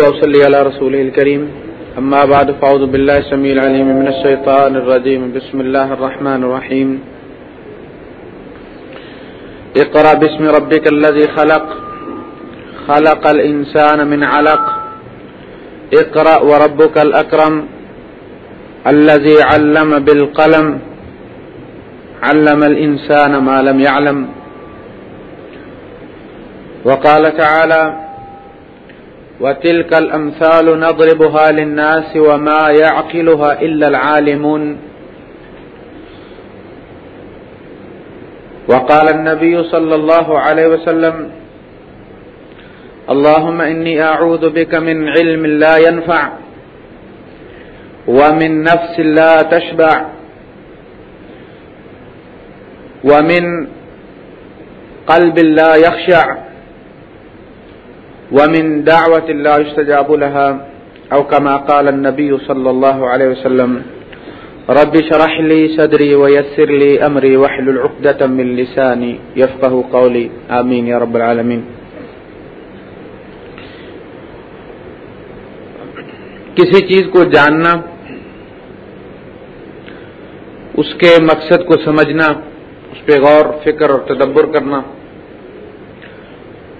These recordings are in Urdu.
وصلي على رسوله الكريم أما بعد فأعوذ بالله السميع العليم من الشيطان الرجيم بسم الله الرحمن الرحيم اقرأ باسم ربك الذي خلق. خلق الإنسان من علق. اقرأ وربك الأكرم الذي علم بالقلم. علم الإنسان ما لم يعلم. وقال تعالى وتلك الأمثال نضربها للناس وما يعقلها إلا العالمون. وقال النبي صلى الله عليه وسلم، اللهم إني أعوذ بك من علم لا ينفع ومن نفس لا تشبع ومن قلب لا يخشع. ومن دعوة لا يستجاب لها أو كما قال النبي صلى الله عليه وسلم، رب شرح لي صدري ويسر لي أمري وحل عقدة من لساني يفقه قولي. آمين يا رب العالمين. کسی چیز کو جاننا، اس کے مقصد کو سمجھنا، اس پہ غور، فکر اور تدبر کرنا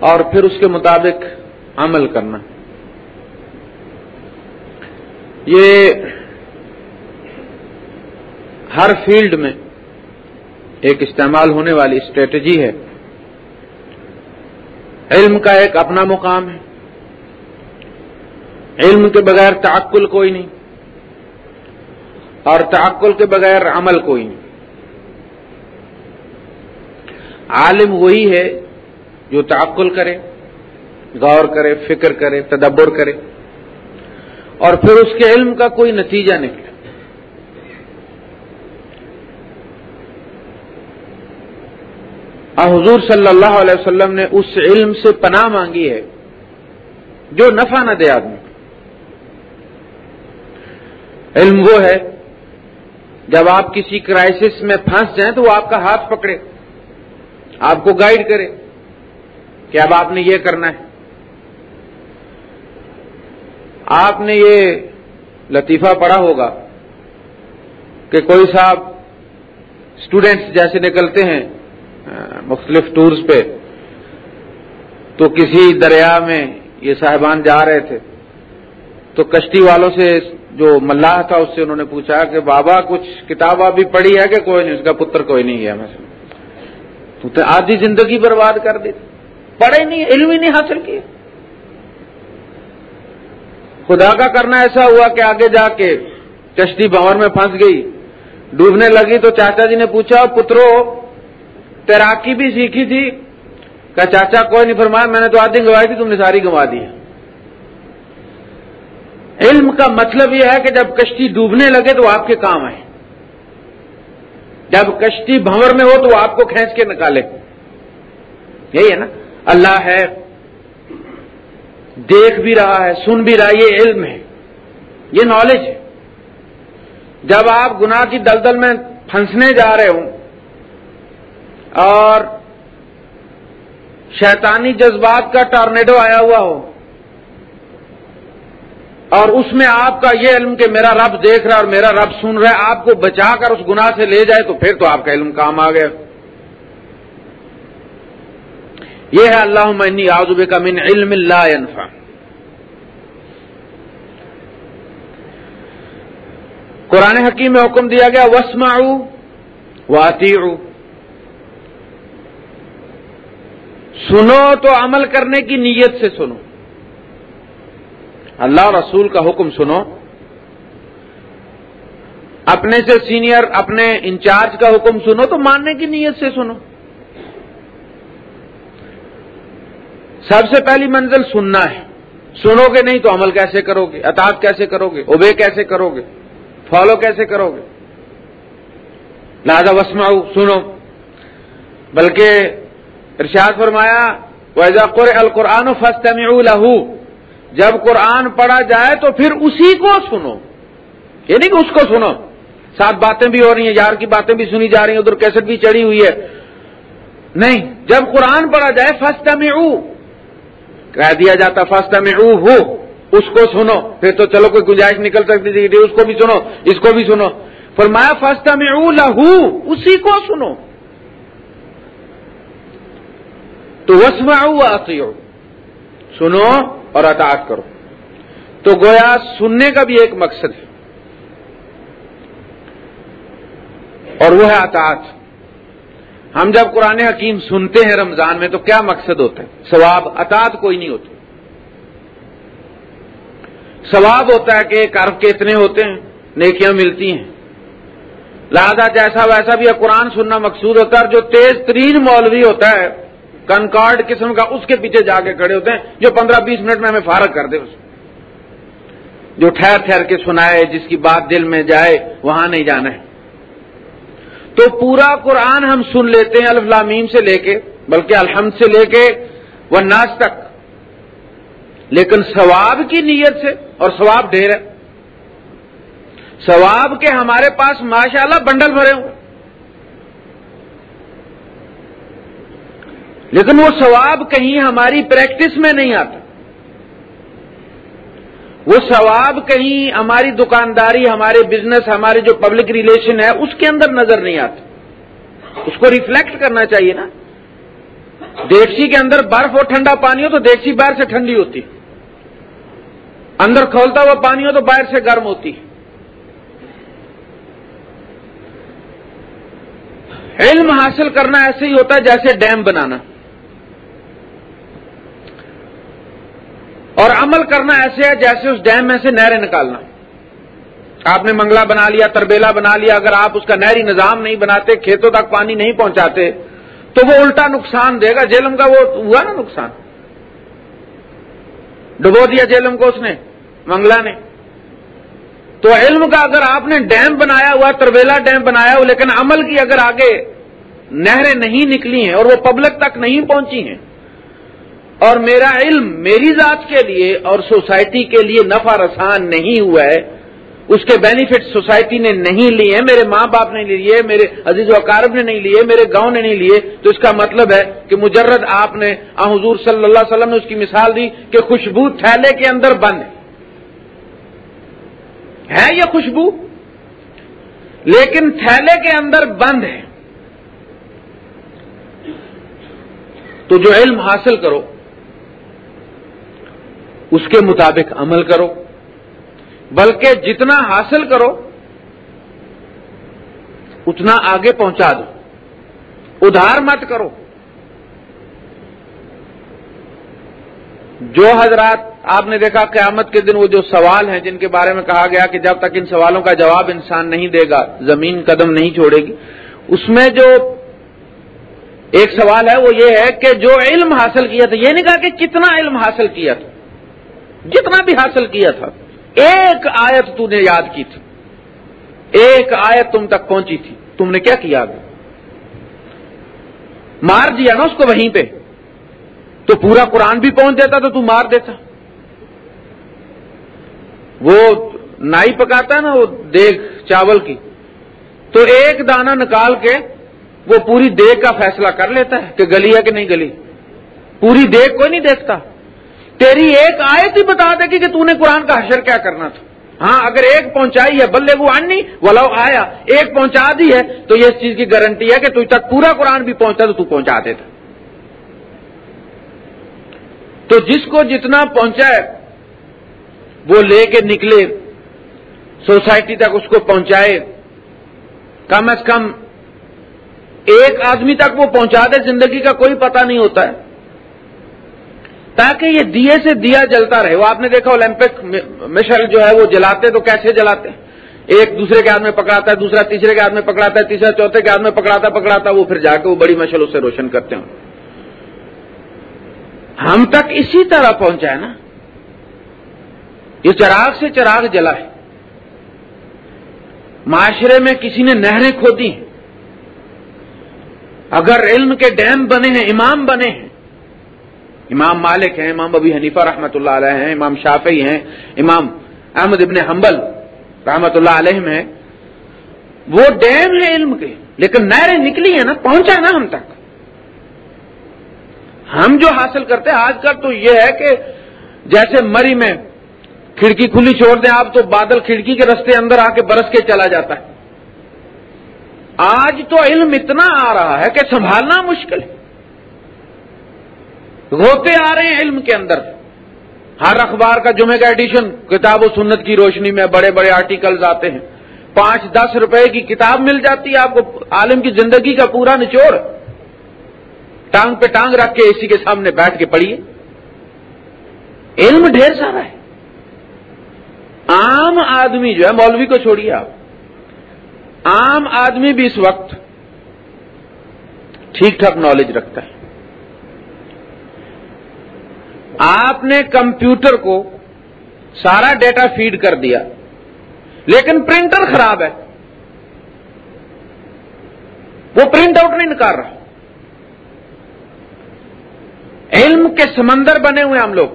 اور پھر اس کے مطابق عمل کرنا۔ یہ ہر فیلڈ میں ایک استعمال ہونے والی اسٹریٹجی ہے۔ علم کا ایک اپنا مقام ہے۔ علم کے بغیر تعقل کوئی نہیں۔ اور تعقل کے بغیر عمل کوئی نہیں۔ عالم وہی ہے جو تعقل کرے، غور کرے، فکر کرے، تدبر کرے۔ اور پھر اس کے علم کا کوئی نتیجہ نکلے۔ حضور صلی اللہ علیہ وسلم نے اس علم سے پناہ مانگی ہے جو نفع نہ دے آدمی۔ علم وہ ہے، جب آپ کسی کرائسس میں پھنس جائیں تو وہ آپ کا ہاتھ پکڑے، آپ کو گائیڈ کرے۔ کہ اب آپ نے یہ کرنا ہے۔ آپ نے یہ لطیفہ پڑھا ہوگا کہ کوئی صاحب اسٹوڈینٹس جیسے نکلتے ہیں، مختلف ٹورز پہ، تو کسی دریا میں یہ صاحبان جا رہے تھے۔ تو کشتی والوں سے جو ملاح تھا، اس سے انہوں نے پوچھا کہ بابا، کچھ کتاب ابھی پڑھی ہے کہ کوئی نہیں؟ اس کا پتر کوئی نہیں گیا میں سے تو آدھی زندگی برباد کر دی۔ پڑھے نہیں، علم ہی نہیں حاصل کیا خدا کا کرنا ایسا ہوا کہ آگے جا کے کشتی بھور میں پھنس گئی۔ ڈوبنے لگی تو چاچا جی نے پوچھا، پترو، تیراکی بھی سیکھی تھی؟ کہ چاچا، کوئی نہیں، فرمایا، میں نے تو آدھی گنوائی تھی، تم نے ساری گنوا دی علم کا مطلب یہ ہے کہ جب کشتی ڈوبنے لگے تو آپ کے کام آئے۔ جب کشتی بھنور میں ہو تو آپ کو کھینچ کے نکالے۔ یہی ہے نا؟ اللہ ہے، دیکھ بھی رہا ہے، سن بھی رہا ہے، یہ علم ہے، یہ نالج ہے۔ جب آپ گناہ کی دلدل میں پھنسنے جا رہے ہوں اور شیطانی جذبات کا ٹارنیڈو آیا ہوا ہو اور اس میں آپ کا یہ علم کہ میرا رب دیکھ رہا ہے اور میرا رب سن رہا ہے، آپ کو بچا کر اس گناہ سے لے جائے تو پھر تو آپ کا علم کام آ گیا۔ یہ ہے اللہ منی آزب کا من علم اللہ انفا قرآن حکیم میں حکم دیا گیا وسما واطی سنو تو عمل کرنے کی نیت سے سنو۔ اللہ رسول کا حکم سنو۔ اپنے سے سینئر، اپنے انچارج کا حکم سنو تو ماننے کی نیت سے سنو۔ سب سے پہلی منزل سننا ہے۔ سنو گے نہیں تو عمل کیسے کرو گے؟ اطاعت کیسے کرو گے؟ اوبے کیسے کرو گے؟ فالو کیسے کرو گے؟ لہذا وسماؤ سنو۔ بلکہ ارشاد فرمایا ویزا قر القرآن فسٹ لہو جب قرآن پڑھا جائے تو پھر اسی کو سنو۔ یہ نہیں کہ اس کو سنو۔ ساتھ باتیں بھی ہو رہی ہیں، یار کی باتیں بھی سنی جا رہی ہیں، ادھر کیسٹ بھی چڑھی ہوئی ہے۔ نہیں، جب قرآن پڑھا جائے فسٹ کہہ دیا جاتا فسٹ میں ہو اس کو سنو۔ پھر تو چلو، کوئی گنجائش نکل سکتی تھی اس کو بھی سنو، اس کو بھی سنو۔ فرمایا فستا میں لہو اسی کو سنو۔ تو وسما آتی ہو سنو اور اطاعت کرو۔ تو گویا سننے کا بھی ایک مقصد ہے۔ اور وہ ہے اطاعت۔ ہم جب قرآن حکیم سنتے ہیں رمضان میں تو کیا مقصد ہوتا ہے؟ ثواب اطاعت کوئی نہیں ہوتا ثواب ہوتا ہے کہ ارب کے اتنے ہوتے ہیں، نیکیاں ملتی ہیں۔ لہذا جیسا ویسا بھی قرآن سننا مقصود ہوتا ہے جو تیز ترین مولوی ہوتا ہے، کنکارڈ قسم کا، اس کے پیچھے جا کے کھڑے ہوتے ہیں، جو پندرہ بیس منٹ میں ہمیں فارغ کر دے۔ اس جو ٹھہر ٹھہر کے سنائے، جس کی بات دل میں جائے، وہاں نہیں جانا ہے۔ تو پورا قرآن ہم سن لیتے ہیں الفلامیم سے لے کے، بلکہ الحمد سے لے کے وہ ناز تک۔ لیکن ثواب کی نیت سے، اور ثواب ڈھیر ہے۔ ثواب کے ہمارے پاس ماشاءاللہ بنڈل بھرے ہوں۔ لیکن وہ ثواب کہیں ہماری پریکٹس میں نہیں آتا۔ وہ ثواب کہیں ہماری دکانداری، ہمارے بزنس ہمارے جو پبلک ریلیشن ہے، اس کے اندر نظر نہیں آتا اس کو ریفلیکٹ کرنا چاہیے نا۔ دیکسی کے اندر برف اور ٹھنڈا پانی ہو تو دیکسی باہر سے ٹھنڈی ہوتی۔ اندر کھولتا ہوا پانی ہو تو باہر سے گرم ہوتی۔ علم حاصل کرنا ایسے ہی ہوتا ہے جیسے ڈیم بنانا۔ اور عمل کرنا ایسے ہے جیسے اس ڈیم میں سے نہریں نکالنا۔ آپ نے منگلہ بنا لیا، تربیلا بنا لیا، اگر آپ اس کا نہری نظام نہیں بناتے، کھیتوں تک پانی نہیں پہنچاتے، تو وہ الٹا نقصان دے گا۔ جیلم کا وہ ہوا نا نقصان؟ ڈبو دیا جیلم کو اس نے منگلہ نے۔ تو علم کا اگر آپ نے ڈیم بنایا ہوا، تربیلا ڈیم بنایا ہوا، لیکن عمل کی اگر آگے نہریں نہیں نکلی ہیں اور وہ پبلک تک نہیں پہنچی ہیں اور میرا علم میری ذات کے لیے اور سوسائٹی کے لیے نفع رسان نہیں ہوا ہے، اس کے بینیفٹ سوسائٹی نے نہیں لیے میرے ماں باپ نے لیے میرے عزیز و اقارب نے نہیں لیے، میرے گاؤں نے نہیں لیے، تو اس کا مطلب ہے کہ مجرد آپ نے، آ، حضور صلی اللہ علیہ وسلم نے اس کی مثال دی کہ خوشبو تھیلے کے اندر بند ہے یہ خوشبو؟ لیکن تھیلے کے اندر بند ہے۔ تو جو علم حاصل کرو اس کے مطابق عمل کرو، بلکہ جتنا حاصل کرو، اتنا آگے پہنچا دو۔ ادھار مت کرو۔ جو حضرات آپ نے دیکھا قیامت کے دن وہ جو سوال ہیں جن کے بارے میں کہا گیا کہ جب تک ان سوالوں کا جواب انسان نہیں دے گا، زمین قدم نہیں چھوڑے گی، اس میں جو ایک سوال ہے وہ یہ ہے کہ جو علم حاصل کیا تھا، یہ نہیں کہا کہ کتنا علم حاصل کیا تھا۔ جتنا بھی حاصل کیا تھا، ایک آیت تو نے یاد کی تھی۔ ایک آیت تم تک پہنچی تھی۔ تم نے کیا کیا؟ مار دیا نا اس کو وہیں پہ۔ تو پورا قرآن بھی پہنچ دیتا تو تو مار دیتا۔ وہ نائی پکاتا ہے نا، وہ دیگ چاول کی۔ تو ایک دانہ نکال کے وہ پوری دیگ کا فیصلہ کر لیتا ہے کہ گلی ہے کہ نہیں گلی۔ پوری دیگ کوئی نہیں دیکھتا۔ تیری ایک آیت ہی بتا دے گی کہ تو نے قرآن کا حشر کیا کرنا تھا۔ ہاں اگر ایک پہنچائی ہے، بلے وہ آنی، ولو آیا، ایک پہنچا دی ہے، تو یہ اس چیز کی گارنٹی ہے کہ تو تک پورا قرآن بھی پہنچتا تو تو پہنچا دیتا۔ تو جس کو جتنا پہنچا ہے، وہ لے کے نکلے سوسائٹی تک اس کو پہنچائے۔ کم از کم ایک آدمی تک وہ پہنچا دے، زندگی کا کوئی پتہ نہیں ہوتا ہے۔ تاکہ یہ دیے سے دیا جلتا رہے۔ وہ آپ نے دیکھا اولمپک مشل جو ہے وہ جلاتے تو کیسے جلاتے؟ ایک دوسرے کے ہاتھ میں پکڑاتا ہے، دوسرا تیسرے کے ہاتھ میں پکڑاتا ہے، تیسرا چوتھے کے ہاتھ میں پکڑاتا پکڑاتا، وہ پھر جا کے وہ بڑی مشل اسے روشن کرتے ہیں۔ ہم تک اسی طرح پہنچا ہے نا۔ یہ چراغ سے چراغ جلا ہے۔ معاشرے میں کسی نے نہریں کھودی ہیں اگر علم کے ڈیم بنے ہیں، امام بنے ہیں امام مالک ہیں، امام ابی حنیفہ رحمۃ اللہ علیہ ہیں، امام شافعی ہیں، امام احمد ابن حنبل رحمۃ اللہ علیہ ہیں۔ وہ ڈیم ہے علم کے، لیکن نہریں نکلی ہیں نا، پہنچا نا ہم تک۔ ہم جو حاصل کرتے ہیں آج کل تو یہ ہے کہ جیسے مری میں کھڑکی کھلی چھوڑ دیں آپ تو بادل کھڑکی کے رستے اندر آ کے برس کے چلا جاتا ہے۔ آج تو علم اتنا آ رہا ہے کہ سنبھالنا مشکل ہے۔ ہوتے آ رہے ہیں علم کے اندر۔ ہر اخبار کا جمعے کا ایڈیشن، کتاب و سنت کی روشنی میں بڑے بڑے آرٹیکلز آتے ہیں۔ پانچ دس روپے کی کتاب مل جاتی ہے آپ کو، عالم کی زندگی کا پورا نچوڑ۔ ٹانگ پہ ٹانگ رکھ کے اسی کے سامنے بیٹھ کے پڑھیے۔ علم ڈھیر سارا ہے۔ عام آدمی جو ہے، مولوی کو چھوڑیے آپ۔ عام آدمی بھی اس وقت ٹھیک ٹھاک نالج رکھتا ہے۔ آپ نے کمپیوٹر کو سارا ڈیٹا فیڈ کر دیا، لیکن پرنٹر خراب ہے۔ وہ پرنٹ آؤٹ نہیں نکال رہا۔ علم کے سمندر بنے ہوئے ہم لوگ،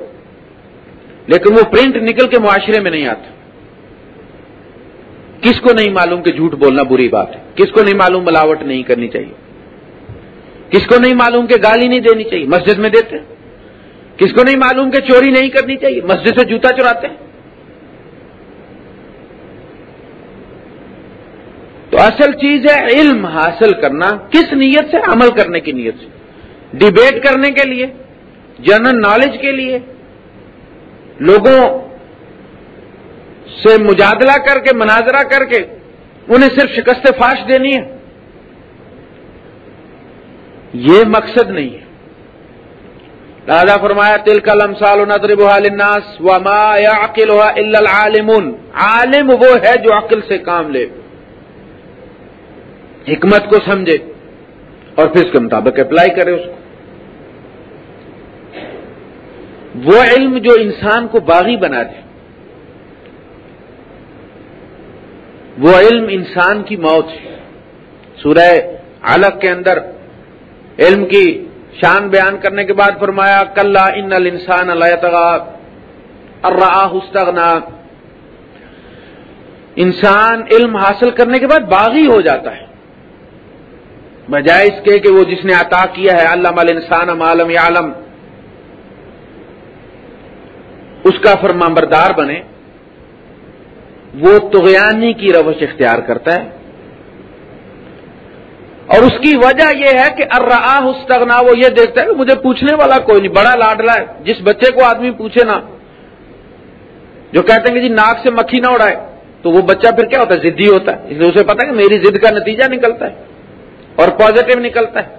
لیکن وہ پرنٹ نکل کے معاشرے میں نہیں آتا۔ کس کو نہیں معلوم کہ جھوٹ بولنا بری بات ہے؟ کس کو نہیں معلوم ملاوٹ نہیں کرنی چاہیے؟ کس کو نہیں معلوم کہ گالی نہیں دینی چاہیے؟ مسجد میں دیتے کس کو نہیں معلوم کہ چوری نہیں کرنی چاہیے؟ مسجد سے جوتا چراتے ہیں۔ تو اصل چیز ہے علم حاصل کرنا، کس نیت سے؟ عمل کرنے کی نیت سے۔ ڈبیٹ کرنے کے لیے، جنرل نالج کے لیے، لوگوں سے مجادلہ کر کے، مناظرہ کر کے، انہیں صرف شکست فاش دینی ہے۔ یہ مقصد نہیں ہے۔ لہذا فرمایا تل کا لمسال نظر الناس وما عقل العالم عالم وہ ہے جو عقل سے کام لے۔ حکمت کو سمجھے اور پھر اس کے مطابق اپلائی کرے اس کو۔ وہ علم جو انسان کو باغی بنا دے۔ وہ علم انسان کی موت ہے۔ سورہ علق کے اندر علم کی شان بیان کرنے کے بعد فرمایا کل ان الانسان استغنا. انسان علم حاصل کرنے کے بعد باغی ہو جاتا ہے۔ بجائے اس کے کہ وہ جس نے عطا کیا ہے، علم الانسان عالم عالم اس کا فرمانبردار بنے۔ وہ تغیانی کی روش اختیار کرتا ہے۔ اور اس کی وجہ یہ ہے کہ ارآ استغنا وہ یہ دیکھتا ہے کہ مجھے پوچھنے والا کوئی نہیں، بڑا لاڈلا ہے، جس بچے کو آدمی پوچھے نا، جو کہتے ہیں کہ جی ناک سے مکھی نہ اڑائے، تو وہ بچہ پھر کیا ہوتا ہے ضدی ہوتا ہے، اس لیے اسے پتا کہ میری ضد کا نتیجہ نکلتا ہے اور پازیٹو نکلتا ہے۔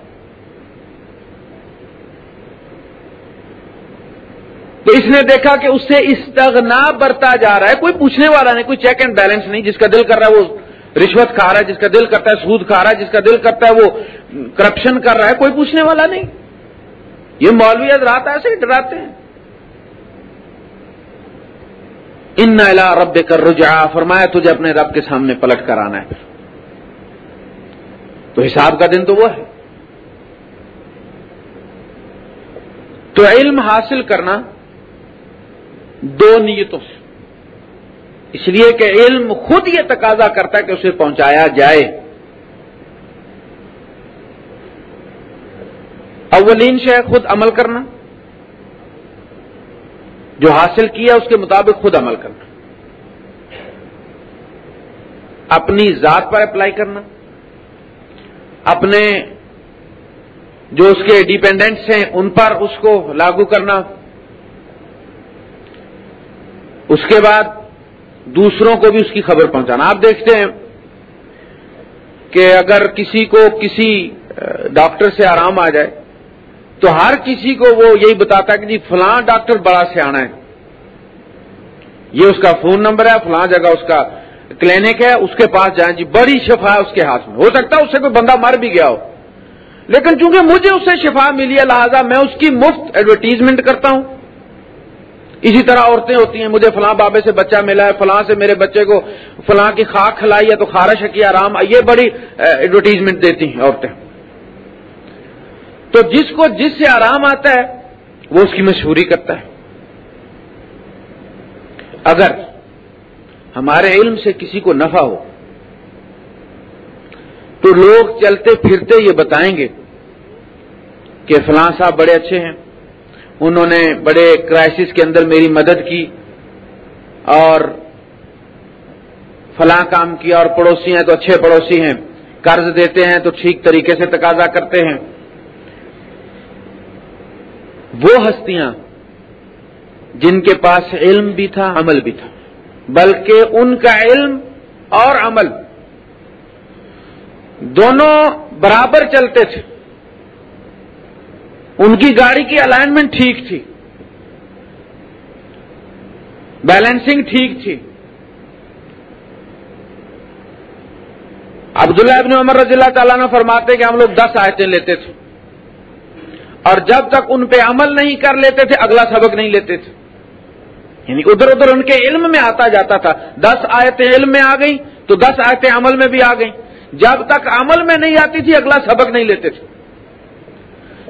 تو اس نے دیکھا کہ اس سے استغنا برتا جا رہا ہے، کوئی پوچھنے والا نہیں، کوئی چیک اینڈ بیلنس نہیں، جس کا دل کر رہا ہے وہ رشوت کھا رہا ہے، جس کا دل کرتا ہے، سود کھا رہا ہے، جس کا دل کرتا ہے، وہ کرپشن کر رہا ہے، کوئی پوچھنے والا نہیں۔ یہ مولوی رات ایسے ہی ڈراتے ہیں۔ ان رب کر رجا فرمایا تجھے اپنے رب کے سامنے پلٹ کر آنا ہے۔ تو حساب کا دن تو وہ ہے۔ تو علم حاصل کرنا دو نیتوں سے۔ اس لیے کہ علم خود یہ تقاضا کرتا ہے کہ اسے پہنچایا جائے۔ اولین شے خود عمل کرنا۔ جو حاصل کیا اس کے مطابق خود عمل کرنا۔ اپنی ذات پر اپلائی کرنا۔ اپنے جو اس کے ڈیپینڈنٹس ہیں ان پر اس کو لاگو کرنا۔ اس کے بعد دوسروں کو بھی اس کی خبر پہنچانا۔ آپ دیکھتے ہیں کہ اگر کسی کو کسی ڈاکٹر سے آرام آ جائے، تو ہر کسی کو وہ یہی بتاتا ہے کہ جی فلاں ڈاکٹر بڑا سیاح ہے۔ یہ اس کا فون نمبر ہے، فلاں جگہ اس کا کلینک ہے، اس کے پاس جائیں۔ جی بڑی شفا ہے اس کے ہاتھ میں۔ ہو سکتا ہے اس سے کوئی بندہ مر بھی گیا ہو۔ لیکن چونکہ مجھے اس سے شفا ملی ہے، لہٰذا میں اس کی مفت ایڈورٹیزمنٹ کرتا ہوں۔ اسی طرح عورتیں ہوتی ہیں، مجھے فلاں بابے سے بچہ ملا ہے، فلاں سے میرے بچے کو فلاں کی خاک کھلائی ہے تو خارش ہے کی آرام یہ بڑی ایڈورٹیزمنٹ دیتی ہیں عورتیں۔ تو جس کو جس سے آرام آتا ہے، وہ اس کی مشہوری کرتا ہے۔ اگر ہمارے علم سے کسی کو نفع ہو، تو لوگ چلتے پھرتے یہ بتائیں گے کہ فلاں صاحب بڑے اچھے ہیں۔ انہوں نے بڑے کرائسس کے اندر میری مدد کی اور فلاں کام کیا اور پڑوسی ہیں تو اچھے پڑوسی ہیں۔ قرض دیتے ہیں تو ٹھیک طریقے سے تقاضا کرتے ہیں۔ وہ ہستیاں جن کے پاس علم بھی تھا، عمل بھی تھا۔ بلکہ ان کا علم اور عمل دونوں برابر چلتے تھے۔ ان کی گاڑی کی الائنمنٹ ٹھیک تھی۔ بیلنسنگ ٹھیک تھی۔ عبداللہ ابن عمر رضی اللہ تعالیٰ نے فرماتے کہ ہم لوگ دس آیتیں لیتے تھے۔ اور جب تک ان پہ عمل نہیں کر لیتے تھے، اگلا سبق نہیں لیتے تھے۔ یعنی ادھر ادھر ان کے علم میں آتا جاتا تھا۔ دس آیتیں علم میں آ گئی تو دس آیتیں عمل میں بھی آ گئیں۔ جب تک عمل میں نہیں آتی تھی، اگلا سبق نہیں لیتے تھے۔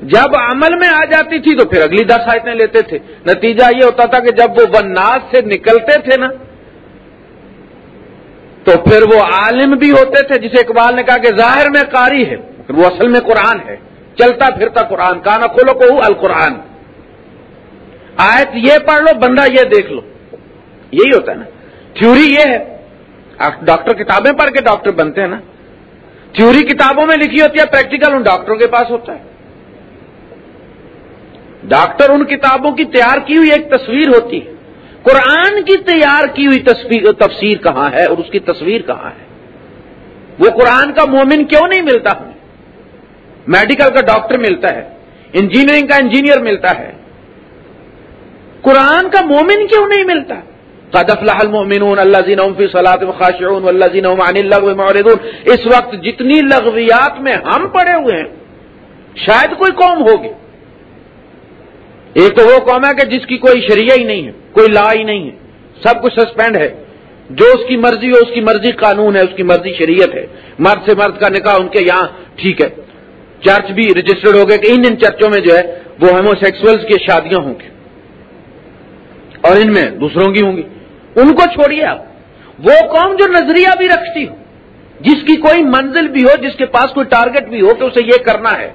جب عمل میں آ جاتی تھی تو پھر اگلی دس آیتیں لیتے تھے۔ نتیجہ یہ ہوتا تھا کہ جب وہ بناس سے نکلتے تھے نا، تو پھر وہ عالم بھی ہوتے تھے، جسے اقبال نے کہا کہ ظاہر میں قاری ہے وہ اصل میں قرآن ہے۔ چلتا پھرتا قرآن، کانا کھولو کو القرآن۔ آیت یہ پڑھ لو، بندہ یہ دیکھ لو۔ یہی ہوتا ہے نا۔ تھیوری یہ ہے ڈاکٹر کتابیں پڑھ کے ڈاکٹر بنتے ہیں نا۔ تھیوری کتابوں میں لکھی ہوتی ہے، پریکٹیکل ان ڈاکٹروں کے پاس ہوتا ہے۔ ڈاکٹر ان کتابوں کی تیار کی ہوئی ایک تصویر ہوتی ہے۔ قرآن کی تیار کی ہوئی تفسیر کہاں ہے اور اس کی تصویر کہاں ہے؟ وہ قرآن کا مومن کیوں نہیں ملتا ہمیں میڈیکل کا ڈاکٹر ملتا ہے، انجینئرنگ کا انجینئر ملتا ہے۔ قرآن کا مومن کیوں نہیں ملتا؟ قد افلح المؤمنون اللہ زین فی صلاۃ خاشعون واللہ زین عن اللغو معرضون۔ اس وقت جتنی لغویات میں ہم پڑے ہوئے ہیں، شاید کوئی قوم ہوگی۔ ایک تو وہ قوم ہے کہ جس کی کوئی شریعہ ہی نہیں ہے، کوئی لا ہی نہیں ہے۔ سب کچھ سسپینڈ ہے۔ جو اس کی مرضی ہو، اس کی مرضی قانون ہے، اس کی مرضی شریعت ہے۔ مرد سے مرد کا نکاح ان کے یہاں ٹھیک ہے۔ چرچ بھی رجسٹرڈ ہو گئے کہ ان ان چرچوں میں جو ہے، وہ ہیموسیکسولس کی شادیاں ہوں گی۔ اور ان میں دوسروں کی ہوں گی۔ ان کو چھوڑیے آپ۔ وہ قوم جو نظریہ بھی رکھتی ہو، جس کی کوئی منزل بھی ہو، جس کے پاس کوئی ٹارگٹ بھی ہو، کہ اسے یہ کرنا ہے۔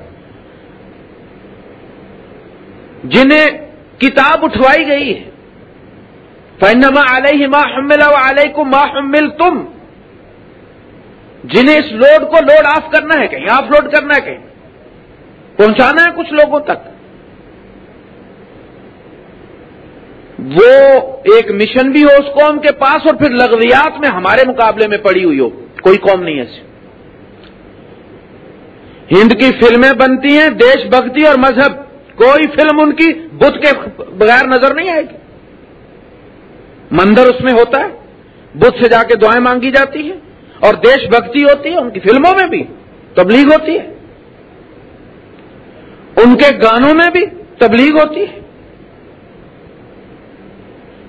جنہیں کتاب اٹھوائی گئی ہے۔ فنما علیہ ما حمل علیہ کو ما حمل تم جنہیں اس لوڈ کو لوڈ آف کرنا ہے، کہیں آف لوڈ کرنا ہے، کہیں۔ پہنچانا ہے کچھ لوگوں تک۔ وہ ایک مشن بھی ہو اس قوم کے پاس اور پھر لغویات میں ہمارے مقابلے میں پڑی ہوئی ہو۔ کوئی قوم نہیں ایسی ہند کی فلمیں بنتی ہیں، دیش بھکتی اور مذہب۔ کوئی فلم ان کی بدھ کے بغیر نظر نہیں آئے گی۔ مندر اس میں ہوتا ہے۔ بدھ سے جا کے دعائیں مانگی جاتی ہیں۔ اور دیش بھکتی ہوتی ہے، ان کی فلموں میں بھی تبلیغ ہوتی ہے۔ ان کے گانوں میں بھی تبلیغ ہوتی ہے۔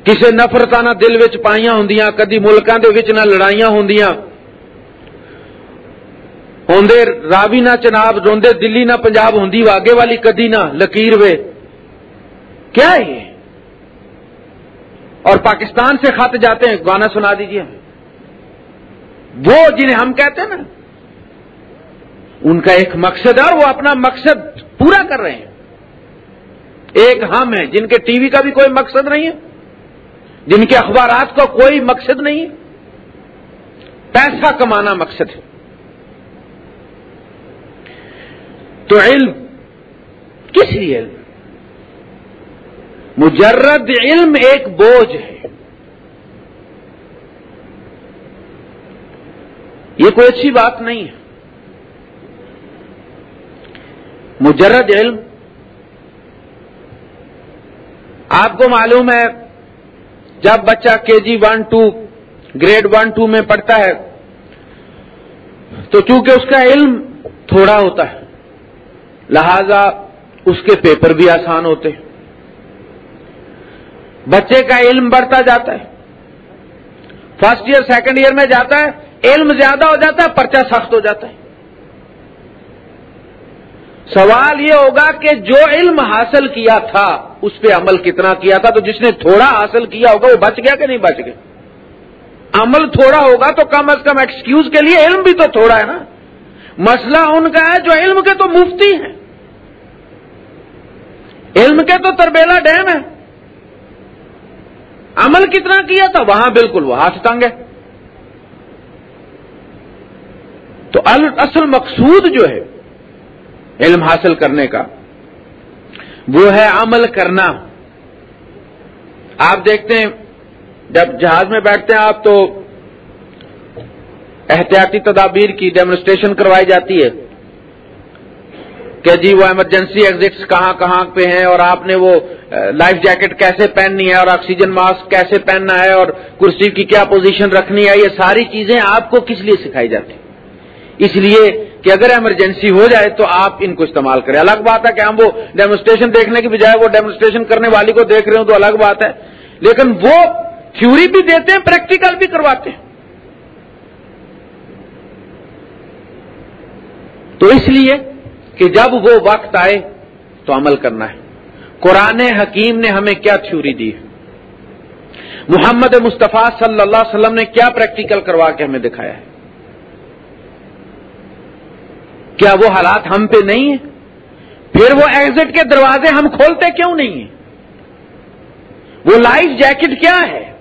کسی نفرتانہ دل وچ پائیاں ہوں کدی ملکوں کے نہ لڑائیاں ہوں ہوندے راوی نہ چناب روندے دلی نہ پنجاب ہوں واگے والی کدی نہ، لکیر وے۔ کیا ہے یہ؟ اور پاکستان سے خط جاتے ہیں، گانا سنا دیجیے وہ جنہیں ہم کہتے ہیں نا، ان کا ایک مقصد ہے اور وہ اپنا مقصد پورا کر رہے ہیں۔ ایک ہم ہیں، جن کے ٹی وی کا بھی کوئی مقصد نہیں ہے، جن کے اخبارات کا کوئی مقصد نہیں ہے۔ پیسہ کمانا مقصد ہے۔ تو علم، کس لیے علم؟ مجرد علم ایک بوجھ ہے۔ یہ کوئی اچھی بات نہیں ہے۔ مجرد علم، آپ کو معلوم ہے، جب بچہ K G one two, grade one two میں پڑھتا ہے، تو چونکہ اس کا علم تھوڑا ہوتا ہے لہذا اس کے پیپر بھی آسان ہوتے ہیں۔ بچے کا علم بڑھتا جاتا ہے۔ فرسٹ ایئر، سیکنڈ ایئر میں جاتا ہے، علم زیادہ ہو جاتا ہے، پرچہ سخت ہو جاتا ہے۔ سوال یہ ہوگا کہ جو علم حاصل کیا تھا، اس پہ عمل کتنا کیا تھا؟ تو جس نے تھوڑا حاصل کیا ہوگا، وہ بچ گیا کہ نہیں بچ گیا؟ عمل تھوڑا ہوگا تو کم از کم ایکسکیوز کے لیے علم بھی تو تھوڑا ہے نا۔ مسئلہ ان کا ہے، جو علم کے تو مفتی ہیں۔ علم کے تو تربیلا ڈیم ہے۔ عمل کتنا کیا تھا؟ وہاں بالکل وہ ہاتھ ٹانگے۔ تو اصل مقصود جو ہے علم حاصل کرنے کا، وہ ہے عمل کرنا۔ آپ دیکھتے ہیں، جب جہاز میں بیٹھتے ہیں آپ تو احتیاطی تدابیر کی ڈیمونسٹریشن کروائی جاتی ہے۔ کہ جی وہ ایمرجنسی ایگزٹس کہاں کہاں پہ ہیں اور آپ نے وہ لائف جیکٹ کیسے پہننی ہے اور آکسیجن ماسک کیسے پہننا ہے اور کرسی کی کیا پوزیشن رکھنی ہے، یہ ساری چیزیں آپ کو کس لیے سکھائی جاتی اس لیے کہ اگر ایمرجنسی ہو جائے تو آپ ان کو استعمال کریں۔ الگ بات ہے کہ ہم وہ ڈیمونسٹریشن دیکھنے کی بجائے وہ ڈیمونسٹریشن کرنے والی کو دیکھ رہے ہوں تو الگ بات ہے۔ لیکن وہ تھیوری بھی دیتے ہیں پریکٹیکل بھی کرواتے ہیں۔ تو اس لیے کہ جب وہ وقت آئے تو عمل کرنا ہے۔ قرآن حکیم نے ہمیں کیا تھیوری دی؟ ہے محمد مصطفیٰ صلی اللہ علیہ وسلم نے کیا پریکٹیکل کروا کے ہمیں دکھایا ہے؟ کیا وہ حالات ہم پہ نہیں ہیں؟ پھر وہ ایگزٹ کے دروازے ہم کھولتے کیوں نہیں ہیں؟ وہ لائف جیکٹ کیا ہے؟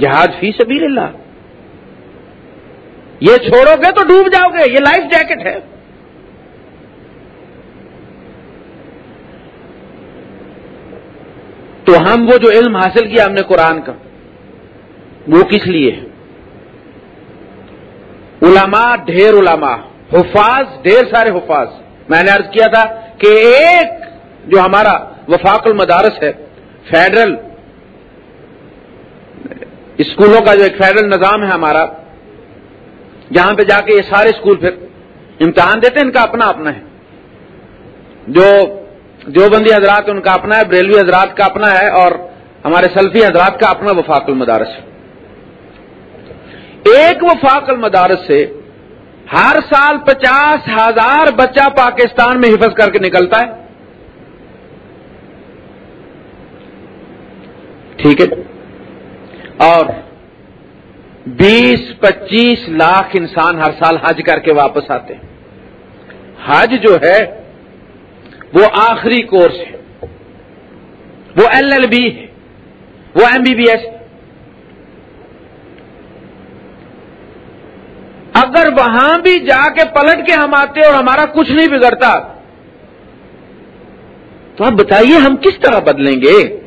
جہاز فی سبیل اللہ۔ یہ چھوڑو گے تو ڈوب جاؤ گے، یہ لائف جیکٹ ہے۔ تو ہم وہ جو علم حاصل کیا ہم نے قرآن کا، وہ کس لیے؟ علماء ڈھیر علماء، حفاظ ڈھیر سارے حفاظ۔ میں نے ارض کیا تھا کہ ایک جو ہمارا وفاق المدارس ہے، فیڈرل اسکولوں کا جو ایک فیڈرل نظام ہے ہمارا، جہاں پہ جا کے یہ سارے اسکول پھر امتحان دیتے ہیں، ان کا اپنا اپنا ہے۔ جو جو بندی حضرات ان کا اپنا ہے، بریلوی حضرات کا اپنا ہے اور ہمارے سلفی حضرات کا اپنا وفاق المدارس۔ ہے ایک وفاق المدارس سے ہر سال پچاس ہزار بچہ پاکستان میں حفظ کر کے نکلتا ہے۔ ٹھیک ہے۔ اور بیس پچیس لاکھ انسان ہر سال حج کر کے واپس آتے ہیں۔ حج جو ہے وہ آخری کورس ہے۔ وہ ایل ایل بی ہے۔ وہ ایم بی بی ایس۔ اگر وہاں بھی جا کے پلٹ کے ہم آتے اور ہمارا کچھ نہیں بگڑتا، تو آپ بتائیے ہم کس طرح بدلیں گے؟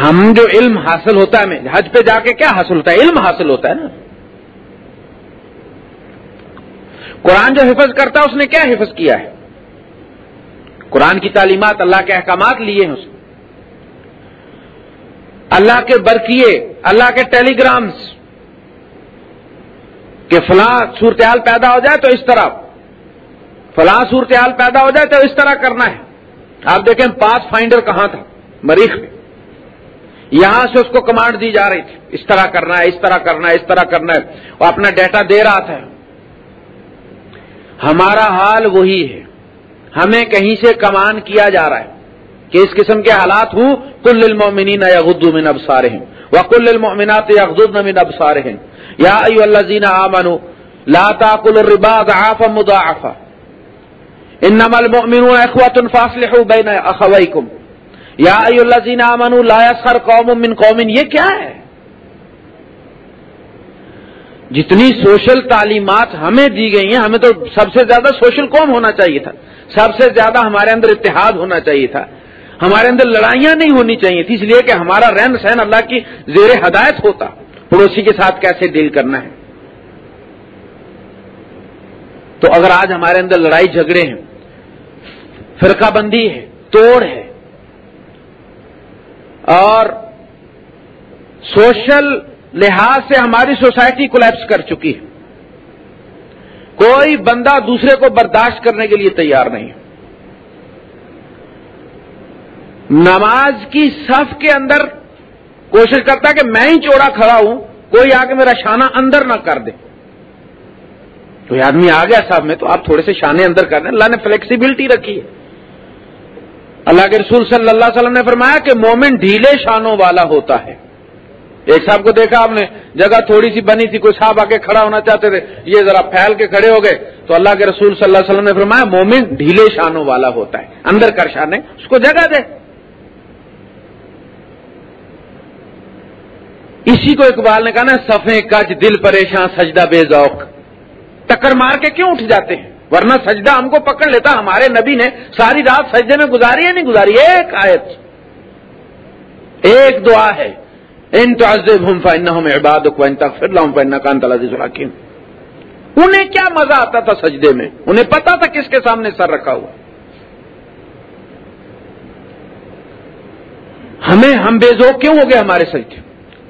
ہم جو علم حاصل ہوتا ہے ہمیں حج پہ جا کے کیا حاصل ہوتا ہے؟ علم حاصل ہوتا ہے نا۔ قرآن جو حفظ کرتا ہے، اس نے کیا حفظ کیا ہے؟ قرآن کی تعلیمات اللہ کے احکامات لیے ہیں اس اللہ کے برکیے اللہ کے ٹیلی گرامس کہ فلاں صورتحال پیدا ہو جائے تو اس طرح، فلاں صورتحال پیدا ہو جائے تو اس طرح کرنا ہے۔ آپ دیکھیں پاس فائنڈر کہاں تھا؟ مریخ میں۔ یہاں سے اس کو کمانڈ دی جا رہی تھی۔ اس طرح کرنا ہے، اس طرح کرنا ہے، اس طرح کرنا ہے۔ وہ اپنا ڈیٹا دے رہا تھا۔ ہمارا حال وہی ہے۔ ہمیں کہیں سے کمان کیا جا رہا ہے کہ اس قسم کے حالات ہوں کل المومنین یغدو من ابصارہم وکل المؤمنات یغضضن من ابصارہم۔ یا ایو الذین آمنوا، لا تاکلوا الربا ضعافا مضاعفا۔ انما المؤمنون اخوة فاصلحوا بین اخویکم۔ یا ایو الذین آمنوا، لا يسخر قوم من قوم، یہ کیا ہے؟ جتنی سوشل تعلیمات ہمیں دی گئی ہیں، ہمیں تو سب سے زیادہ سوشل قوم ہونا چاہیے تھا؟ سب سے زیادہ ہمارے اندر اتحاد ہونا چاہیے تھا۔ ہمارے اندر لڑائیاں نہیں ہونی چاہیے تھی اس لیے کہ ہمارا رہن سہن اللہ کی زیر ہدایت ہوتا۔ پڑوسی کے ساتھ کیسے ڈیل کرنا ہے؟ تو اگر آج ہمارے اندر لڑائی جھگڑے ہیں، فرقہ بندی ہے، توڑ ہے، اور سوشل لحاظ سے ہماری سوسائٹی کولیپس کر چکی ہے۔ کوئی بندہ دوسرے کو برداشت کرنے کے لیے تیار نہیں۔ نماز کی صف کے اندر کوشش کرتا کہ میں ہی چوڑا کھڑا ہوں، کوئی آ کے میرا شانہ اندر نہ کر دے۔ تو یہ آدمی آ گیا صاحب میں تو آپ تھوڑے سے شانے اندر کر دیں۔ اللہ نے فلیکسیبلٹی رکھی ہے۔ اللہ کے رسول صلی اللہ علیہ وسلم نے فرمایا کہ مومن ڈھیلے شانوں والا ہوتا ہے۔ ایک صاحب کو دیکھا آپ نے؟ جگہ تھوڑی سی بنی تھی، کوئی صاحب آ کے کھڑا ہونا چاہتے تھے، یہ ذرا پھیل کے کھڑے ہو گئے۔ تو اللہ کے رسول صلی اللہ علیہ وسلم نے فرمایا، مومن ڈھیلے شانوں والا ہوتا ہے، اندر کر شانے اس کو جگہ دے۔ اسی کو اقبال نے کہا نا سفے کج دل پریشان سجدہ بے ذوق۔ ٹکر مار کے کیوں اٹھ جاتے ہیں؟ ورنہ سجدہ ہم کو پکڑ لیتا، ہمارے نبی نے ساری رات سجدے میں گزاری ہے، نہیں گزاری؟ ایک آیت۔ ایک دعا ہے۔ ان تو ہم فن عباد ان تک کان الحکیم۔ انہیں کیا مزہ آتا تھا سجدے میں؟ انہیں پتا تھا کس کے سامنے سر رکھا ہوا۔ ہمیں ہم بے ذوق کیوں ہو گئے ہمارے سجدے؟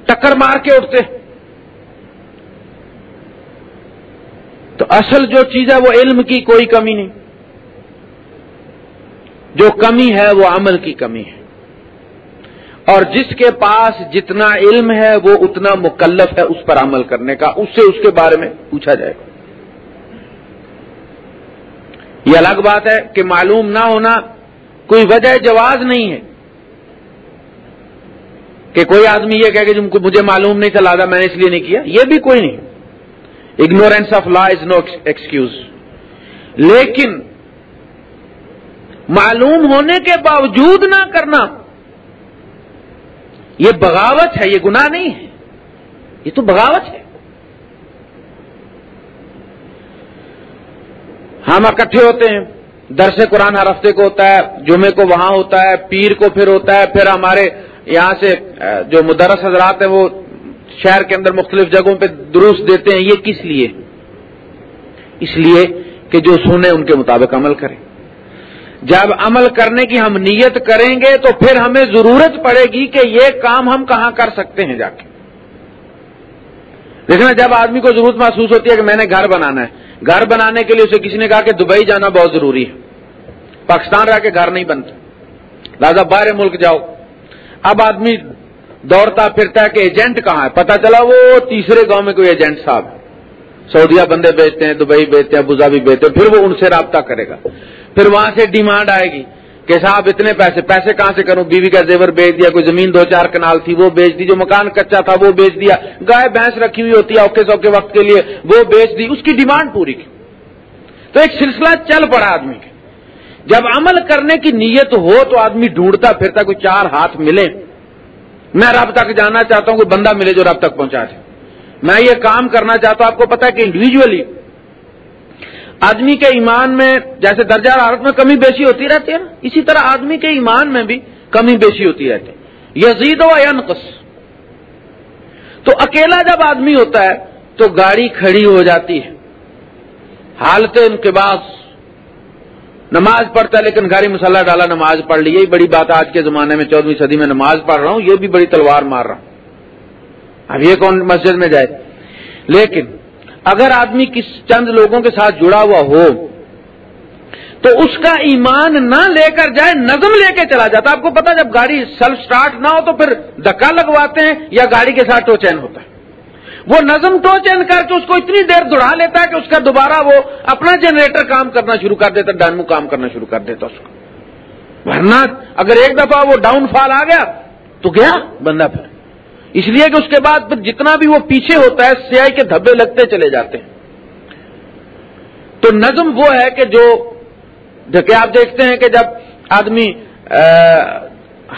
ٹکر مار کے اٹھتے۔ تو اصل جو چیز ہے وہ علم کی کوئی کمی نہیں۔ جو کمی ہے وہ عمل کی کمی ہے۔ اور جس کے پاس جتنا علم ہے وہ اتنا مکلف ہے اس پر عمل کرنے کا، اس سے اس کے بارے میں پوچھا جائے گا۔ یہ الگ بات ہے کہ معلوم نہ ہونا کوئی وجہ جواز نہیں ہے۔ کہ کوئی آدمی یہ کہے کہ مجھے معلوم نہیں چلا تھا میں نے اس لیے نہیں کیا۔ یہ بھی کوئی نہیں۔ Ignorance of law is no excuse لیکن معلوم ہونے کے باوجود نہ کرنا یہ بغاوت ہے، یہ گناہ نہیں ہے۔ یہ تو بغاوت ہے۔ ہم اکٹھے ہوتے ہیں، درس قرآن ہر ہفتے کو ہوتا ہے، جمعے کو وہاں ہوتا ہے، پیر کو پھر ہوتا ہے، پھر ہمارے یہاں سے جو مدرس حضرات ہیں، وہ شہر کے اندر مختلف جگہوں پہ درست دیتے ہیں۔ یہ کس لیے؟ اس لیے کہ جو سنیں ان کے مطابق عمل کریں۔ جب عمل کرنے کی ہم نیت کریں گے تو پھر ہمیں ضرورت پڑے گی کہ یہ کام ہم کہاں کر سکتے ہیں جا کے۔ دیکھنا، جب آدمی کو ضرورت محسوس ہوتی ہے کہ میں نے گھر بنانا ہے، گھر بنانے کے لیے اسے کسی نے کہا کہ دبئی جانا بہت ضروری ہے۔ پاکستان رہ کے گھر نہیں بنتا۔ لہٰذا باہر ملک جاؤ۔ اب آدمی دوڑتا پھرتا ہے کہ ایجنٹ کہاں ہے؟ پتا چلا وہ تیسرے گاؤں میں کوئی ایجنٹ صاحب ہے۔ سعودیہ بندے بیچتے ہیں، دبئی بیچتے ہیں ابوظہبی بیچتے ہیں، پھر وہ ان سے رابطہ کرے گا۔ پھر وہاں سے ڈیمانڈ آئے گی کہ صاحب اتنے پیسے پیسے کہاں سے کروں؟ بیوی کا زیور بیچ دیا، کوئی زمین دو چار کنال تھی، وہ بیچ دی، جو مکان کچا تھا وہ بیچ دیا۔ گائے، بھینس رکھی ہوئی ہوتی ہے اوکے سوکے وقت کے لیے، وہ بیچ دی۔ اس کی ڈیمانڈ پوری کی۔ تو ایک سلسلہ چل پڑا آدمی کے۔ جب عمل کرنے کی نیت ہو تو آدمی ڈھونڈتا پھرتا کوئی چار ہاتھ ملے میں رب تک جانا چاہتا ہوں، کوئی بندہ ملے جو رب تک پہنچا دے۔ میں یہ کام کرنا چاہتا ہوں، آپ کو پتا ہے کہ انڈیویجلی آدمی کے ایمان میں جیسے درجہ حرارت میں کمی بیشی ہوتی رہتی ہے نا، اسی طرح آدمی کے ایمان میں بھی کمی بیشی ہوتی رہتی ہے۔ یزید و ینقص۔ تو اکیلا جب آدمی ہوتا ہے، تو گاڑی کھڑی ہو جاتی ہے۔ حالت ان کے بعد نماز پڑھتا ہے، لیکن گاڑی مسلح ڈالا، نماز پڑھ لی۔ یہی بڑی بات آج کے زمانے میں چودہویں صدی میں نماز پڑھ رہا ہوں، یہ بھی بڑی تلوار مار رہا ہوں۔ اب یہ کون مسجد میں جائے؟ لیکن اگر آدمی کس چند لوگوں کے ساتھ جڑا ہوا ہو، تو اس کا ایمان نہ لے کر جائے، نظم لے کے چلا جاتا۔ آپ کو پتا جب گاڑی سیلف سٹارٹ نہ ہو تو پھر دکا لگواتے ہیں یا گاڑی کے ساتھ ٹو چین ہوتا ہے۔ وہ نظم ٹو چین کر کے اس کو اتنی دیر دوڑا لیتا ہے کہ اس کا دوبارہ وہ اپنا جنریٹر کام کرنا شروع کر دیتا ڈانمو کام کرنا شروع کر دیتا اس کو۔ ورنہ اگر ایک دفعہ وہ ڈاؤن فال آ گیا تو گیا بندہ پھر۔ اس لیے کہ اس کے بعد پھر جتنا بھی وہ پیچھے ہوتا ہے سیائی کے دھبے لگتے چلے جاتے ہیں۔ تو نظم وہ ہے کہ جو کہ آپ دیکھتے ہیں کہ جب آدمی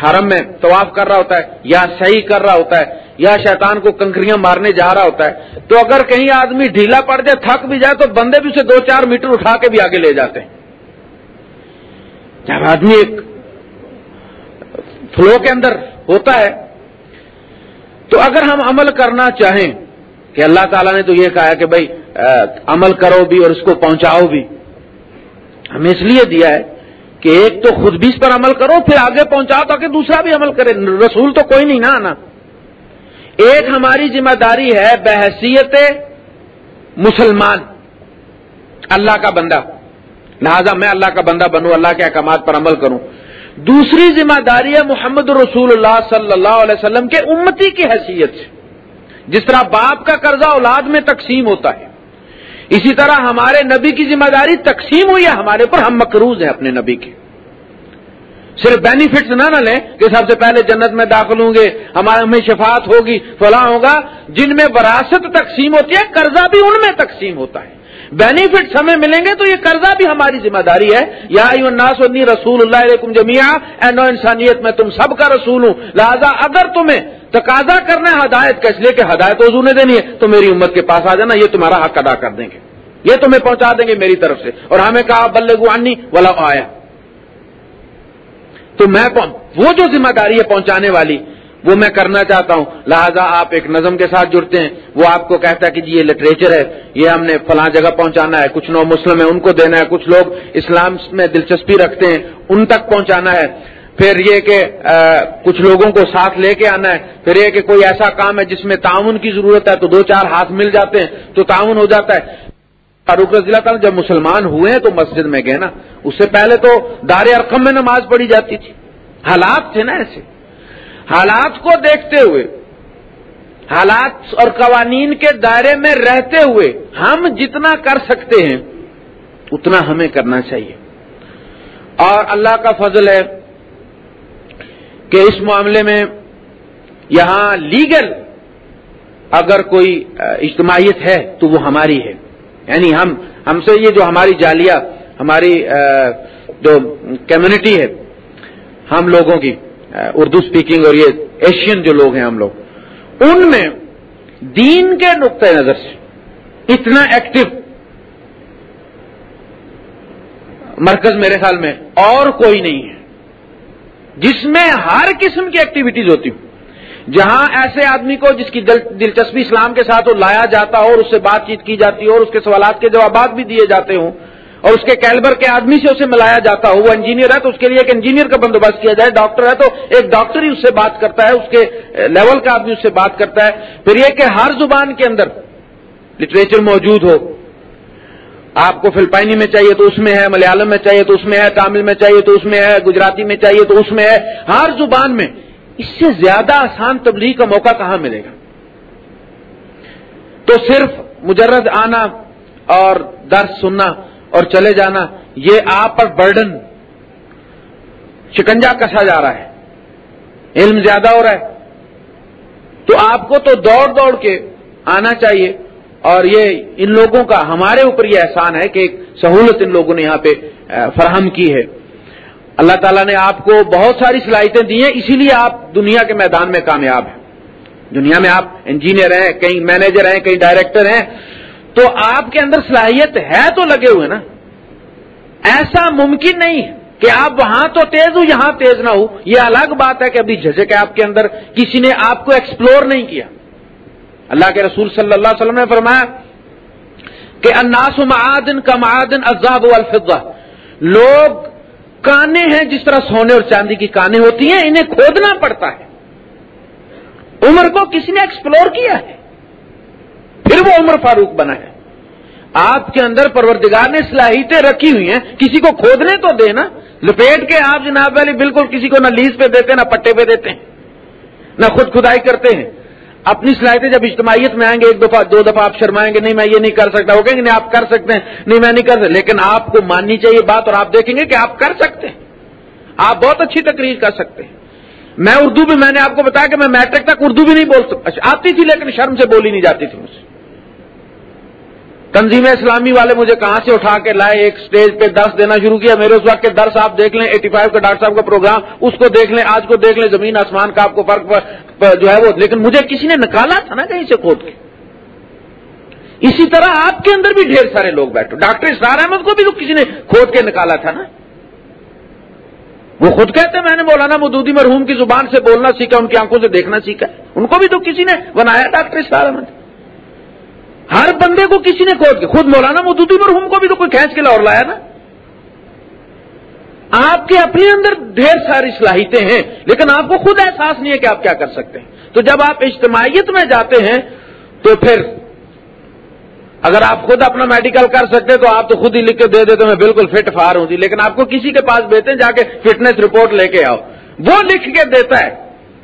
حرم میں طواف کر رہا ہوتا ہے، یا صحیح کر رہا ہوتا ہے، یا شیطان کو کنکریاں مارنے جا رہا ہوتا ہے، تو اگر کہیں آدمی ڈھیلا پڑ جائے، تھک بھی جائے، تو بندے بھی اسے دو چار میٹر اٹھا کے بھی آگے لے جاتے ہیں۔ جب آدمی ایک فلو کے اندر ہوتا ہے تو اگر ہم عمل کرنا چاہیں کہ اللہ تعالیٰ نے تو یہ کہا کہ بھائی عمل کرو بھی اور اس کو پہنچاؤ بھی۔ ہمیں اس لیے دیا ہے کہ ایک تو خود بھی اس پر عمل کرو، پھر آگے پہنچاؤ تاکہ دوسرا بھی عمل کرے۔ رسول تو کوئی نہیں نا آنا ایک ہماری ذمہ داری ہے بحثیت مسلمان، اللہ کا بندہ۔ لہذا میں اللہ کا بندہ بنوں، اللہ کے احکامات پر عمل کروں۔ دوسری ذمہ داری ہے محمد رسول اللہ صلی اللہ علیہ وسلم کے امتی کی حیثیت سے۔ جس طرح باپ کا قرضہ اولاد میں تقسیم ہوتا ہے، اسی طرح ہمارے نبی کی ذمہ داری تقسیم ہوئی ہے، ہمارے پر ہم مقروض ہیں اپنے نبی کے۔ صرف بینیفٹس نہ نہ لیں کہ سب سے پہلے جنت میں داخل ہوں گے، ہمارے ہمیں شفاعت ہوگی، فلاں ہوگا، جن میں وراثت تقسیم ہوتی ہے، قرضہ بھی ان میں تقسیم ہوتا ہے۔ بینیفٹس ہمیں ملیں گے تو یہ قرضہ بھی ہماری ذمہ داری ہے۔ یا تو رسول اللہ علیکم جمیا اے نو انسانیت، میں تم سب کا رسول ہوں۔ لہذا اگر تمہیں تقاضا کرنا ہے ہدایت کا، اس لیے کہ ہدایت وضو نے دینی ہے، تو میری امت کے پاس آ جانا، یہ تمہارا حق ادا کر دیں گے۔ یہ تمہیں پہنچا دیں گے میری طرف سے۔ اور ہمیں کہا بلے گوانی آیا۔ تو میں وہ جو ذمہ داری ہے پہنچانے والی وہ میں کرنا چاہتا ہوں۔ لہذا آپ ایک نظم کے ساتھ جڑتے ہیں۔ وہ آپ کو کہتا ہے کہ جی یہ لٹریچر ہے، یہ ہم نے فلاں جگہ پہنچانا ہے، کچھ نو مسلم ہیں، ان کو دینا ہے، کچھ لوگ اسلام میں دلچسپی رکھتے ہیں، ان تک پہنچانا ہے۔ پھر یہ کہ کچھ لوگوں کو ساتھ لے کے آنا ہے۔ پھر یہ کہ کوئی ایسا کام ہے جس میں تعاون کی ضرورت ہے، تو دو چار ہاتھ مل جاتے ہیں، تو تعاون ہو جاتا ہے۔ فاروق رضی اللہ تعالیٰ جب مسلمان ہوئے ہیں تو مسجد میں گئے نا۔ اس سے پہلے تو دار ارقم میں نماز پڑھی جاتی تھی۔ حالات تھے نا ایسے۔ حالات کو دیکھتے ہوئے، حالات اور قوانین کے دائرے میں رہتے ہوئے ہم جتنا کر سکتے ہیں، اتنا ہمیں کرنا چاہیے۔ اور اللہ کا فضل ہے کہ اس معاملے میں یہاں لیگل اگر کوئی اجتماعیت ہے تو وہ ہماری ہے۔ یعنی ہم ہم سے یہ جو ہماری جالیہ، ہماری جو کمیونٹی ہے، ہم لوگوں کی اردو اسپیکنگ اور یہ ایشین جو لوگ ہیں ہم لوگ، ان میں دین کے نقطۂ نظر سے اتنا ایکٹیو مرکز میرے خیال میں اور کوئی نہیں ہے۔ جس میں ہر قسم کی ایکٹیویٹیز ہوتی ہوں۔ جہاں ایسے آدمی کو جس کی دلچسپی اسلام کے ساتھ وہ لایا جاتا ہو اور اس سے بات چیت کی جاتی ہو اور اس کے سوالات کے جوابات بھی دیے جاتے ہوں اور اس کے کیلبر کے آدمی سے اسے ملایا جاتا ہو، وہ انجینئر ہے تو اس کے لیے ایک انجینئر کا بندوبست کیا جائے، ڈاکٹر ہے تو ایک ڈاکٹر ہی اس سے بات کرتا ہے، اس کے لیول کا آدمی اس سے بات کرتا ہے۔ پھر یہ کہ ہر زبان کے اندر لٹریچر موجود ہو۔ آپ کو فلپائنی میں چاہیے تو اس میں ہے، ملیالم میں چاہیے تو اس میں ہے، تامل میں چاہیے تو اس میں ہے، گجراتی میں چاہیے تو اس میں ہے۔ ہر زبان میں اس سے زیادہ آسان تبلیغ کا موقع کہاں ملے گا؟ تو صرف مجرد آنا اور درس سننا اور چلے جانا، یہ آپ پر برڈن شکنجا کسا جا رہا ہے۔ علم زیادہ ہو رہا ہے۔ تو آپ کو تو دوڑ دوڑ کے آنا چاہیے۔ اور یہ ان لوگوں کا ہمارے اوپر یہ احسان ہے کہ ایک سہولت ان لوگوں نے یہاں پہ فراہم کی ہے۔ اللہ تعالیٰ نے آپ کو بہت ساری صلاحیتیں دی ہیں، اسی لیے آپ دنیا کے میدان میں کامیاب ہیں۔ دنیا میں آپ انجینئر ہیں، کہیں مینیجر ہیں، کہیں ڈائریکٹر ہیں۔ تو آپ کے اندر صلاحیت ہے تو لگے ہوئے نا۔ ایسا ممکن نہیں کہ آپ وہاں تو تیز ہو، یہاں تیز نہ ہو۔ یہ الگ بات ہے کہ ابھی جھجک ہے آپ کے اندر کسی نے آپ کو ایکسپلور نہیں کیا۔ اللہ کے رسول صلی اللہ علیہ وسلم نے فرمایا کہ اناس معادن کا معادن عذاب الفضہ لوگ کانے ہیں جس طرح سونے اور چاندی کی کانے ہوتی ہیں، انہیں کھودنا پڑتا ہے۔ عمر کو کسی نے ایکسپلور کیا ہے؟ پھر وہ عمر فاروق بنا ہے۔ آپ کے اندر پروردگار نے صلاحیتیں رکھی ہوئی ہیں کسی کو کھودنے تو دے نا۔ لپیٹ کے آپ جناب والی بالکل کسی کو نہ لیز پہ دیتے نہ پٹے پہ دیتے ہیں نہ خود کھدائی کرتے ہیں۔ اپنی صلاحیتیں جب اجتماعیت میں آئیں گے ایک دفعہ دو دفعہ آپ شرمائیں گے نہیں میں یہ نہیں کر سکتا وہ کہیں گے نہیں آپ کر سکتے ہیں نہیں میں نہیں کر سکتا۔ لیکن آپ کو ماننی چاہیے بات اور آپ دیکھیں گے کہ آپ کر سکتے ہیں۔ آپ بہت اچھی تقریر کر سکتے ہیں۔ میں اردو بھی میں نے آپ کو بتایا کہ میں میٹرک تک اردو بھی نہیں بول سکتا۔ اچھا، آتی تھی لیکن شرم سے بولی نہیں جاتی تھی مجھ سے۔ تنظیم اسلامی والے مجھے کہاں سے اٹھا کے لائے؟ ایک سٹیج پہ درس دینا شروع کیا، میرے اس وقت کے درس آپ دیکھ لیں ایٹی فائیو کا ڈاکٹر صاحب کا پروگرام اس کو دیکھ لیں، آج کو دیکھ لیں، زمین آسمان کا آپ کو فرق جو ہے وہ لیکن مجھے کسی نے نکالا تھا نا کہیں سے کھود کے؟ اسی طرح آپ کے اندر بھی ڈھیر سارے لوگ بیٹھے ڈاکٹر اسرار احمد کو بھی تو کسی نے کھود کے نکالا تھا نا۔ وہ خود کہتے میں نے مولانا مدودی مرحوم کی زبان سے بولنا سیکھا، ان کی آنکھوں سے دیکھنا سیکھا۔ ان کو بھی تو کسی نے بنایا ڈاکٹر اسرار احمد؟ ہر بندے کو کسی نے کھود کے خود مولانا مدودی مرحوم کو بھی تو کوئی کھینچ کے لاہور لایا نا؟ آپ کے اپنے اندر ڈھیر ساری صلاحیتیں ہیں، لیکن آپ کو خود احساس نہیں ہے کہ آپ کیا کر سکتے ہیں۔ تو جب آپ اجتماعیت میں جاتے ہیں، تو پھر اگر آپ خود اپنا میڈیکل کر سکتے تو آپ تو خود ہی لکھ کے دے دیتے میں بالکل فٹ فار ہوں جی۔ لیکن آپ کو کسی کے پاس بیچتے جا کے فٹنس رپورٹ لے کے آؤ۔ وہ لکھ کے دیتا ہے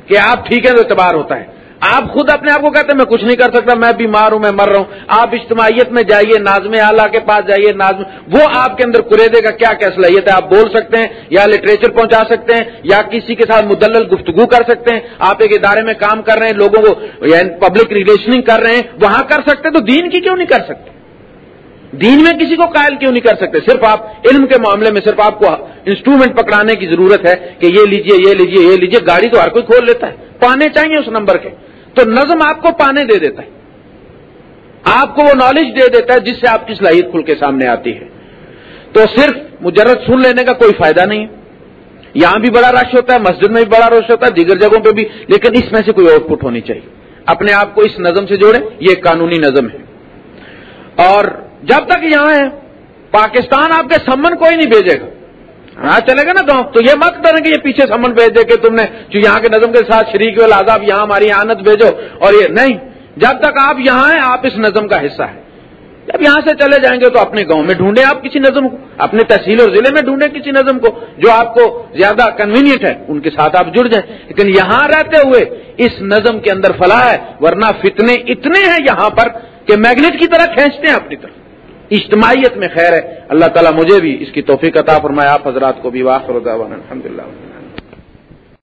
کہ آپ ٹھیک ہے تو اعتبار ہوتا ہے۔ آپ خود اپنے آپ کو کہتے ہیں، میں کچھ نہیں کر سکتا، میں بیمار ہوں، میں مر رہا ہوں۔ آپ اجتماعیت میں جائیے نازم اعلیٰ کے پاس جائیے نازم وہ آپ کے اندر کرے دے گا کیا کیا صلاحیت ہے، آپ بول سکتے ہیں یا لٹریچر پہنچا سکتے ہیں یا کسی کے ساتھ مدلل گفتگو کر سکتے ہیں۔ آپ ایک ادارے میں کام کر رہے ہیں، لوگوں کو یعنی پبلک ریلیشننگ کر رہے ہیں، وہاں کر سکتے تو دین کی کیوں نہیں کر سکتے؟ دین میں کسی کو قائل کیوں نہیں کر سکتے؟ صرف آپ علم کے معاملے میں، صرف آپ کو انسٹرومنٹ پکڑانے کی ضرورت ہے کہ یہ لیجیے یہ لیجیے یہ لیجیے، گاڑی تو ہر کوئی کھول لیتا ہے۔ پانے چاہیے اس نمبر کے۔ تو نظم آپ کو پانے دے دیتا ہے۔ آپ کو وہ نالج دے دیتا ہے جس سے آپ کی صلاحیت کھل کے سامنے آتی ہے۔ تو صرف مجرد سن لینے کا کوئی فائدہ نہیں۔ ہے یہاں بھی بڑا رش ہوتا ہے، مسجد میں بھی بڑا رش ہوتا ہے، دیگر جگہوں پہ بھی، لیکن اس میں سے کوئی آؤٹ پٹ ہونی چاہیے۔ اپنے آپ کو اس نظم سے جوڑیں، یہ ایک قانونی نظم ہے۔ اور جب تک یہاں ہے، پاکستان آپ کے سمن کوئی نہیں بھیجے گا۔ ہاں چلے گا نا گاؤں تو یہ مت کریں کہ یہ پیچھے سمن بھیج دے کہ تم نے جو یہاں کے نظم کے ساتھ شریک آپ یہاں ہماری آنت بھیجو۔ اور یہ نہیں، جب تک آپ یہاں ہیں، آپ اس نظم کا حصہ ہیں۔ جب یہاں سے چلے جائیں گے تو اپنے گاؤں میں ڈھونڈیں آپ کسی نظم کو، اپنے تحصیل اور ضلع میں ڈھونڈیں کسی نظم کو جو آپ کو زیادہ کنوینئنٹ ہے۔ ان کے ساتھ آپ جڑ جائیں۔ لیکن یہاں رہتے ہوئے اس نظم کے اندر فلاح ہے، ورنہ فتنے اتنے ہیں یہاں پر کہ میگنیٹ کی طرح کھینچتے ہیں اپنی طرف۔ اجتماعیت میں خیر ہے۔ اللہ تعالیٰ مجھے بھی اس کی توفیق عطا فرمائے، آپ حضرات کو بھی واخر الحمد للہ